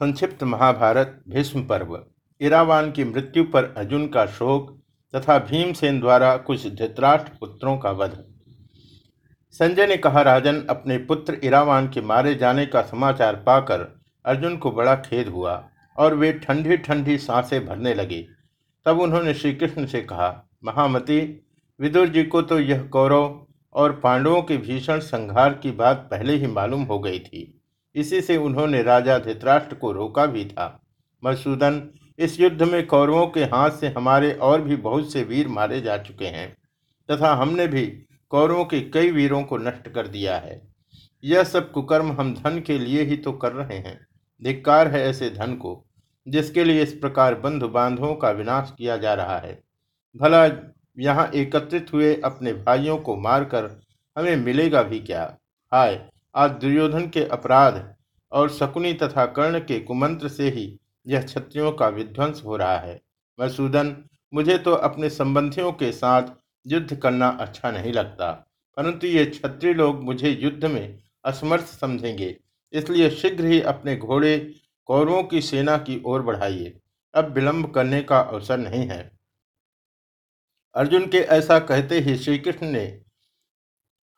संक्षिप्त महाभारत, भीष्म पर्व। इरावान की मृत्यु पर अर्जुन का शोक तथा भीमसेन द्वारा कुछ धृतराष्ट्र पुत्रों का वध। संजय ने कहा, राजन, अपने पुत्र इरावान के मारे जाने का समाचार पाकर अर्जुन को बड़ा खेद हुआ और वे ठंडी ठंडी साँसें भरने लगे। तब उन्होंने श्री कृष्ण से कहा, महामती, विदुर जी को तो यह कौरव और पांडवों के भीषण संहार की बात पहले ही मालूम हो गई थी। इसी से उन्होंने राजा धृतराष्ट्र को रोका भी था। मधुसूदन, इस युद्ध में कौरवों के हाथ से हमारे और भी बहुत से वीर मारे जा चुके हैं, तथा हमने भी कौरवों के कई वीरों को नष्ट कर दिया है। यह सब कुकर्म हम धन के लिए ही तो कर रहे हैं। धिक्कार है ऐसे धन को, जिसके लिए इस प्रकार बंधु बांधवों का विनाश किया जा रहा है। भला यहाँ एकत्रित हुए अपने भाइयों को मारकर हमें मिलेगा भी क्या? हाय आज दुर्योधन के अपराध और शकुनी तथा कर्ण के कुमंत्र से ही यह क्षत्रियों का विध्वंस हो रहा है। मसूदन, मुझे तो अपने संबंधियों के साथ युद्ध करना अच्छा नहीं लगता, परंतु ये क्षत्रिय लोग मुझे युद्ध में असमर्थ समझेंगे, इसलिए शीघ्र ही अपने घोड़े कौरवों की सेना की ओर बढ़ाइए। अब विलंब करने का अवसर नहीं है। अर्जुन के ऐसा कहते ही श्री कृष्ण ने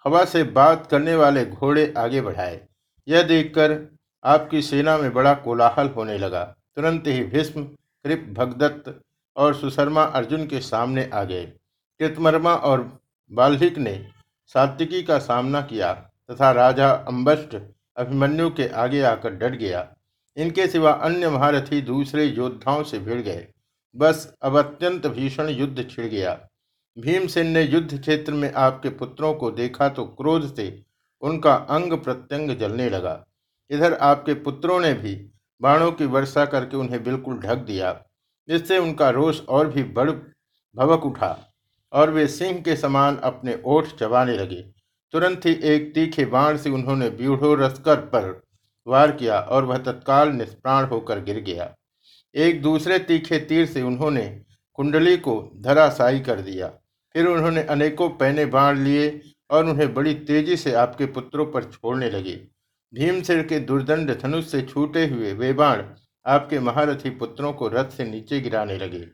हवा से बात करने वाले घोड़े आगे बढ़ाए। यह देखकर आपकी सेना में बड़ा कोलाहल होने लगा। तुरंत ही भीष्म, कृप, भगदत्त और सुशर्मा अर्जुन के सामने आ गए। कृतमर्मा और बाल्हिक ने सात्विकी का सामना किया तथा राजा अम्बस्ट अभिमन्यु के आगे आकर डट गया। इनके सिवा अन्य महारथी दूसरे योद्धाओं से भिड़ गए। बस अब अत्यंत भीषण युद्ध छिड़ गया। भीमसेन ने युद्ध क्षेत्र में आपके पुत्रों को देखा तो क्रोध से उनका अंग प्रत्यंग जलने लगा। इधर आपके पुत्रों ने भी बाणों की वर्षा करके उन्हें बिल्कुल ढक दिया। जिससे उनका रोष और भी बड़ भवक उठा और वे सिंह के समान अपने ओठ चबाने लगे। तुरंत ही एक तीखे बाण से उन्होंने ब्यूढ़ो रस्कर पर वार किया और वह तत्काल निष्प्राण होकर गिर गया। एक दूसरे तीखे तीर से उन्होंने कुंडली को धराशायी कर दिया। फिर उन्होंने अनेकों पहने बाण लिए और उन्हें बड़ी तेज़ी से आपके पुत्रों पर छोड़ने लगे। भीमसेन के दुर्दंड धनुष से छूटे हुए वे बाण आपके महारथी पुत्रों को रथ से नीचे गिराने लगे।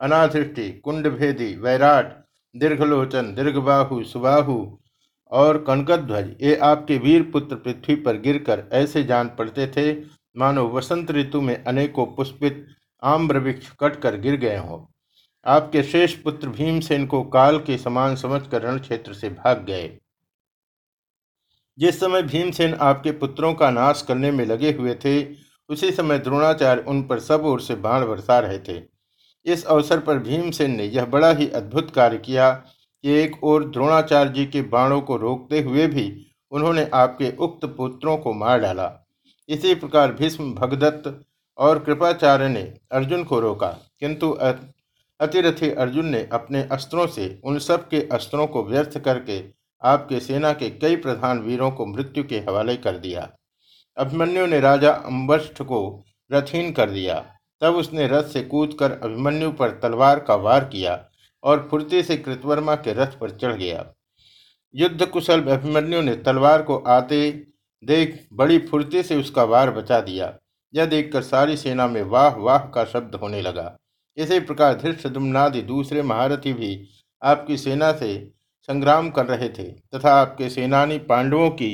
अनाधृष्टि कुंडभेदी, वैराट, दीर्घलोचन, दीर्घबाहु, सुबाहु और कनकध्वज, ये आपके वीर पुत्र पृथ्वी पर गिरकर ऐसे जान पड़ते थे, मानो वसंत ऋतु में अनेकों पुष्पित आम्र वृक्ष कटकर गिर गए हों। आपके शेष पुत्र भीमसेन को काल के समान समझकर रण क्षेत्र से भाग गए। जिस समय भीमसेन आपके पुत्रों का नाश करने में लगे हुए थे, उसी समय द्रोणाचार्य उन पर सब ओर से बाण बरसा रहे थे। इस अवसर पर भीमसेन ने यह बड़ा ही अद्भुत कार्य किया कि एक ओर द्रोणाचार्य जी के बाणों को रोकते हुए भी उन्होंने आपके उक्त पुत्रों को मार डाला। इसी प्रकार भीष्म, भगदत्त और कृपाचार्य ने अर्जुन को रोका, किंतु अतिरथी अर्जुन ने अपने अस्त्रों से उन सब के अस्त्रों को व्यर्थ करके आपके सेना के कई प्रधान वीरों को मृत्यु के हवाले कर दिया। अभिमन्यु ने राजा अम्बष्ठ को रथहीन कर दिया। तब उसने रथ से कूदकर अभिमन्यु पर तलवार का वार किया और फुर्ती से कृतवर्मा के रथ पर चढ़ गया। युद्ध कुशल अभिमन्यु ने तलवार को आते देख बड़ी फुर्ती से उसका वार बचा दिया। यह देखकर सारी सेना में वाह वाह का शब्द होने लगा। इसी प्रकार धृष्टुम्नादि दूसरे महारथी भी आपकी सेना से संग्राम कर रहे थे तथा आपके सेनानी पांडवों की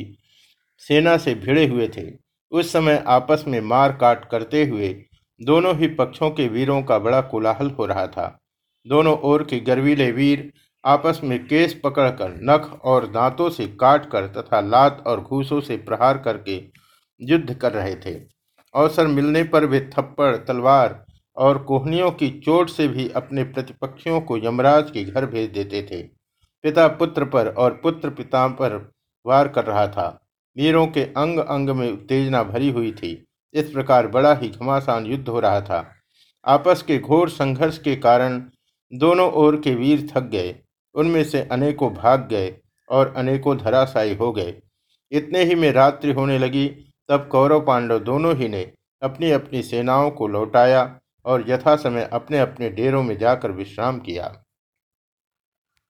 सेना से भिड़े हुए थे। उस समय आपस में मार काट करते हुए दोनों ही पक्षों के वीरों का बड़ा कोलाहल हो रहा था। दोनों ओर के गर्वीले वीर आपस में केस पकड़कर नख और दांतों से काटकर तथा लात और घूसों से प्रहार करके युद्ध कर रहे थे। अवसर मिलने पर वे थप्पड़, तलवार और कोहनियों की चोट से भी अपने प्रतिपक्षियों को यमराज के घर भेज देते थे। पिता पुत्र पर और पुत्र पिता पर वार कर रहा था। वीरों के अंग अंग में उत्तेजना भरी हुई थी। इस प्रकार बड़ा ही घमासान युद्ध हो रहा था। आपस के घोर संघर्ष के कारण दोनों ओर के वीर थक गए। उनमें से अनेकों भाग गए और अनेकों धराशायी हो गए। इतने ही में रात्रि होने लगी, तब कौरव पांडव दोनों ही ने अपनी अपनी सेनाओं को लौटाया और यथा समय अपने अपने डेरों में जाकर विश्राम किया।